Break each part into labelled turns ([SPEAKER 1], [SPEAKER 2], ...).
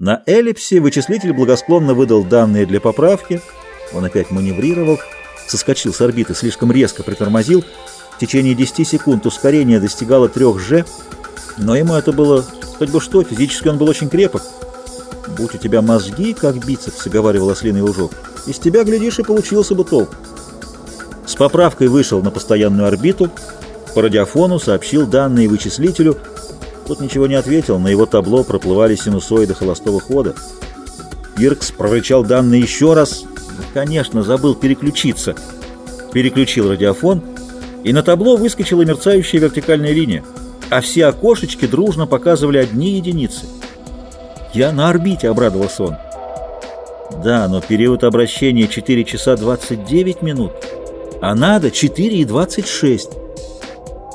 [SPEAKER 1] На эллипсе вычислитель благосклонно выдал данные для поправки. Он опять маневрировал, соскочил с орбиты, слишком резко притормозил. В течение 10 секунд ускорение достигало 3G, но ему это было хоть бы что, физически он был очень крепок. «Будь у тебя мозги, как бицепсы», — говаривал ослиный лужок, — «из тебя, глядишь, и получился бы толк». С поправкой вышел на постоянную орбиту, по радиофону сообщил данные вычислителю — тот ничего не ответил, на его табло проплывали синусоиды холостого хода. Иркс прорычал данные еще раз. Конечно, забыл переключиться. Переключил радиофон, и на табло выскочила мерцающая вертикальная линия, а все окошечки дружно показывали одни единицы. «Я на орбите», — обрадовался он. «Да, но период обращения 4 часа 29 минут, а надо 4 и 26».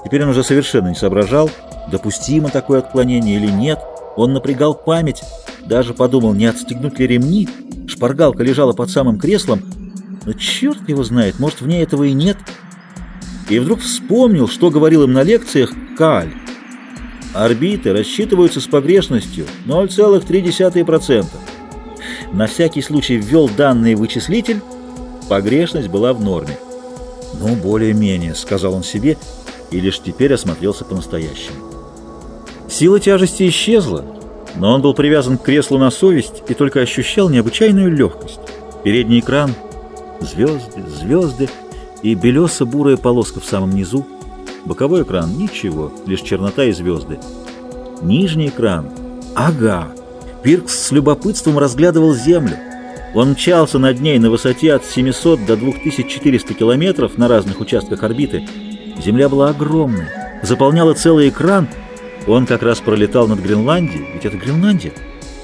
[SPEAKER 1] Теперь он уже совершенно не соображал, — допустимо такое отклонение или нет. Он напрягал память, даже подумал, не отстегнуть ли ремни. Шпаргалка лежала под самым креслом, но черт его знает, может, в ней этого и нет. И вдруг вспомнил, что говорил им на лекциях Каль. Орбиты рассчитываются с погрешностью 0,3%. На всякий случай ввел данные вычислитель, погрешность была в норме. «Ну, более-менее», — сказал он себе, и лишь теперь осмотрелся по-настоящему. Сила тяжести исчезла, но он был привязан к креслу на совесть и только ощущал необычайную легкость. Передний экран, звезды, звезды и белесо-бурая полоска в самом низу. Боковой экран — ничего, лишь чернота и звезды. Нижний экран — ага. Пиркс с любопытством разглядывал Землю. Он мчался над ней на высоте от 700 до 2400 километров на разных участках орбиты. Земля была огромной, заполняла целый экран — он как раз пролетал над Гренландией, ведь это Гренландия.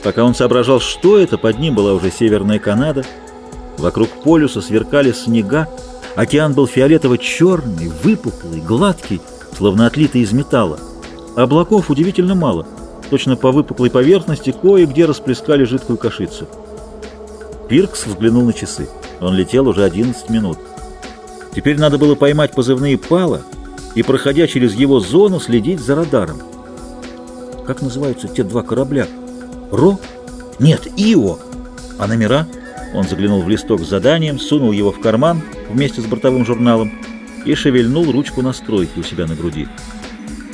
[SPEAKER 1] Пока он соображал, что это, под ним была уже Северная Канада. Вокруг полюса сверкали снега, океан был фиолетово-черный, выпуклый, гладкий, словно отлитый из металла. Облаков удивительно мало, точно по выпуклой поверхности кое-где расплескали жидкую кашицу. Пиркс взглянул на часы. Он летел уже 11 минут. Теперь надо было поймать позывные пала и, проходя через его зону, следить за радаром. Как называются те два корабля? Ро? Нет, Ио. А номера? Он заглянул в листок с заданием, сунул его в карман вместе с бортовым журналом и шевельнул ручку настройки у себя на груди.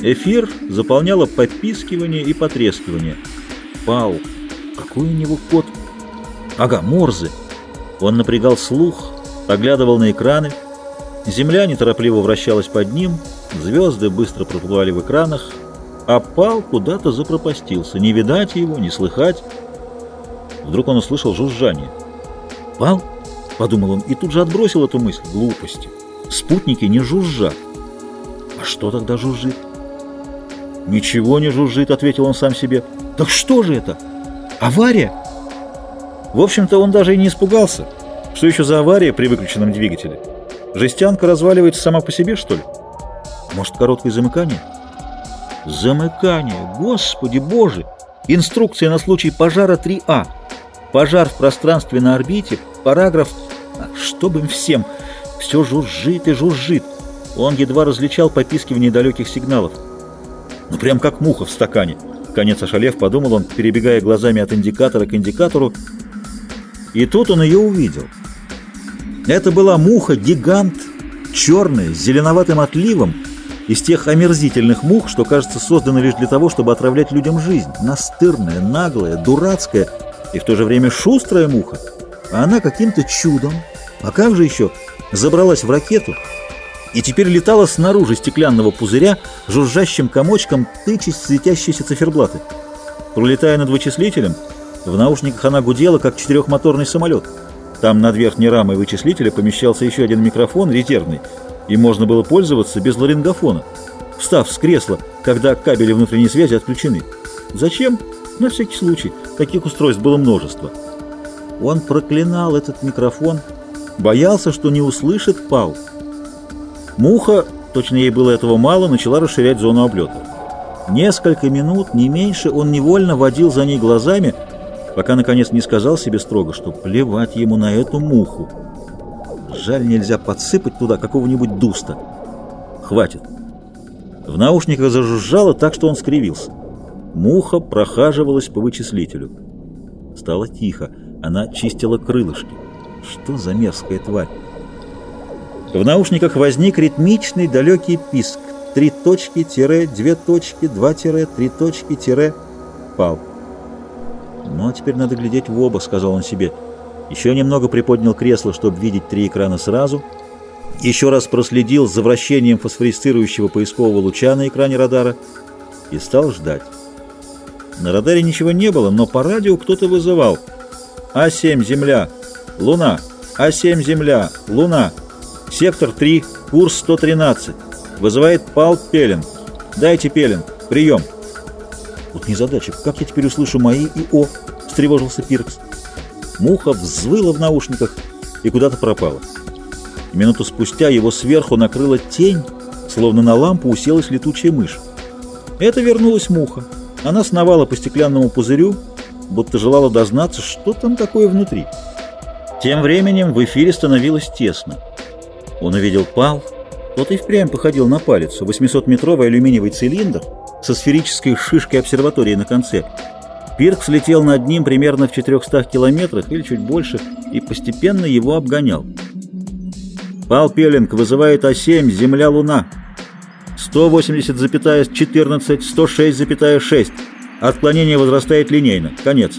[SPEAKER 1] Эфир заполняло попискивание и потрескивание. Пау! Какой у него код? Ага, Морзе. Он напрягал слух, оглядывал на экраны. Земля неторопливо вращалась под ним, звезды быстро проплывали в экранах, а Пал куда-то запропастился. Не видать его, не слыхать. Вдруг он услышал жужжание. «Пал?» — подумал он и тут же отбросил эту мысль. Глупости. Спутники не жужжат. А что тогда жужжит? «Ничего не жужжит», — ответил он сам себе. «Так что же это? Авария?» В общем-то, он даже и не испугался. Что еще за авария при выключенном двигателе? Жестянка разваливается сама по себе, что ли? Может, короткое замыкание? Замыкание! Господи боже! Инструкция на случай пожара 3А. Пожар в пространстве на орбите, параграф... Чтобы им всем! Все жужжит и жужжит. Он едва различал попискивание далеких сигналов. Ну, прям как муха в стакане. Конец ошалев, подумал он, перебегая глазами от индикатора к индикатору. И тут он ее увидел. Это была муха-гигант, черная, с зеленоватым отливом, из тех омерзительных мух, что, кажется, созданы лишь для того, чтобы отравлять людям жизнь. Настырная, наглая, дурацкая и в то же время шустрая муха. А она каким-то чудом, а как же еще, забралась в ракету и теперь летала снаружи стеклянного пузыря, жужжащим комочком тычась светящиеся циферблаты. Пролетая над вычислителем, в наушниках она гудела, как четырехмоторный самолет. Там над верхней рамой вычислителя помещался еще один микрофон, резервный, и можно было пользоваться без ларингофона, встав с кресла, когда кабели внутренней связи отключены. Зачем? На всякий случай. Таких устройств было множество. Он проклинал этот микрофон, боялся, что не услышит Пал. Муха, точно ей было этого мало, начала расширять зону облета. Несколько минут, не меньше, он невольно водил за ней глазами, пока наконец не сказал себе строго, что плевать ему на эту муху. Жаль, нельзя подсыпать туда какого-нибудь дуста. Хватит. В наушниках зажужжало так, что он скривился. Муха прохаживалась по вычислителю. Стало тихо. Она чистила крылышки. Что за мерзкая тварь? В наушниках возник ритмичный далекий писк. Три точки, тире, две точки, два тире, три точки, тире. Пал. «Ну, а теперь надо глядеть в оба», — сказал он себе. Еще немного приподнял кресло, чтобы видеть три экрана сразу. Еще раз проследил за вращением фосфорисцирующего поискового луча на экране радара и стал ждать. На радаре ничего не было, но по радио кто-то вызывал. А7, Земля, Луна, А7, Земля, Луна, сектор 3, курс 113. Вызывает Пал Пеллинг. Дайте Пеллинг. Прием. Вот незадача. Как я теперь услышу мои и О? Встревожился Пиркс. Муха взвыла в наушниках и куда-то пропала. Минуту спустя его сверху накрыла тень, словно на лампу уселась летучая мышь. Это вернулась муха. Она сновала по стеклянному пузырю, будто желала дознаться, что там такое внутри. Тем временем в эфире становилось тесно. Он увидел пал, тот и впрямь походил на палец, 800-метровый алюминиевый цилиндр со сферической шишкой обсерватории на конце. Пирк слетел над ним примерно в 400 километрах или чуть больше и постепенно его обгонял. Пал Пеллинг вызывает А7, Земля-Луна. 180,14, 106,6. Отклонение возрастает линейно. Конец.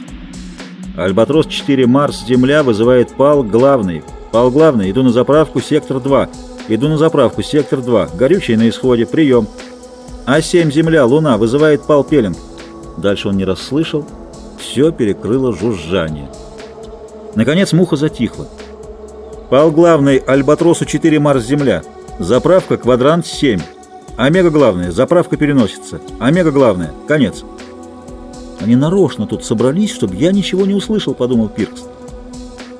[SPEAKER 1] Альбатрос 4, Марс, Земля вызывает Пал главный. Пал главный, иду на заправку, сектор 2. Иду на заправку, сектор 2. Горючее на исходе, прием. А7, Земля, Луна, вызывает Пал Пеллинг. Дальше он не расслышал. Все перекрыло жужжание. Наконец муха затихла. Пал главный, Альбатросу 4, Марс, Земля. Заправка, квадрант 7. Омега главная, заправка переносится. Омега главная, конец. Они нарочно тут собрались, чтобы я ничего не услышал, подумал Пиркс.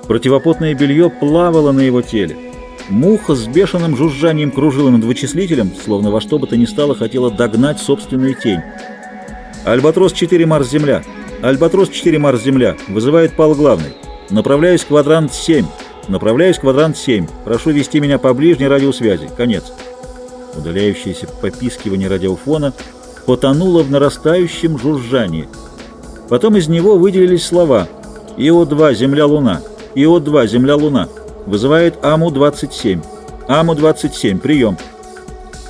[SPEAKER 1] Противопотное белье плавало на его теле. Муха с бешеным жужжанием кружила над вычислителем, словно во что бы то ни стало хотела догнать собственную тень. «Альбатрос-4 Марс-Земля! Альбатрос-4 Марс-Земля! Вызывает пал главный! Направляюсь в квадрант 7! Направляюсь в квадрант 7! Прошу вести меня по ближней радиосвязи! Конец!» Удаляющееся попискивание радиофона потонуло в нарастающем жужжании. Потом из него выделились слова «ИО-2, Земля-Луна! ИО-2, Земля-Луна!» Вызывает АМУ-27. АМУ-27, прием.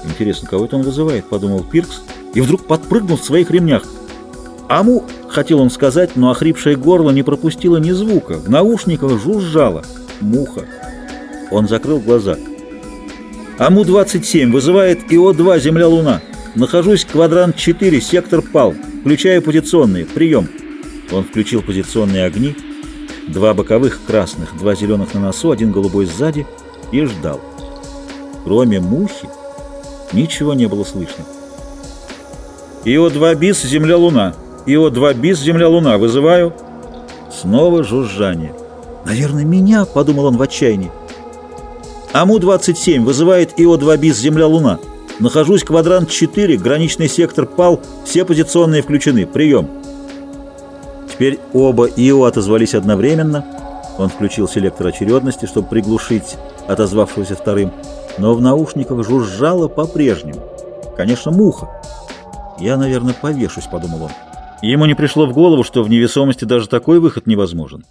[SPEAKER 1] Интересно, кого это он вызывает, подумал Пиркс, и вдруг подпрыгнул в своих ремнях. АМУ, хотел он сказать, но охрипшее горло не пропустило ни звука. В наушниках жужжало. Муха. Он закрыл глаза. АМУ-27 вызывает ИО-2, Земля-Луна. Нахожусь квадрант 4, сектор ПАЛ. Включаю позиционные. Прием. Он включил позиционные огни Два боковых красных, два зеленых на носу, один голубой сзади и ждал. Кроме мухи ничего не было слышно. ИО-2 БИС, Земля-Луна. ИО-2 БИС, Земля-Луна. Вызываю. Снова жужжание. «Наверное, меня», — подумал он в отчаянии. АМУ-27 вызывает ИО-2 БИС, Земля-Луна. Нахожусь квадрант 4, граничный сектор ПАЛ, все позиционные включены. Прием. Теперь оба ИО отозвались одновременно. Он включил селектор очередности, чтобы приглушить отозвавшегося вторым, но в наушниках жужжало по-прежнему. Конечно, муха. «Я, наверное, повешусь», — подумал он. Ему не пришло в голову, что в невесомости даже такой выход невозможен.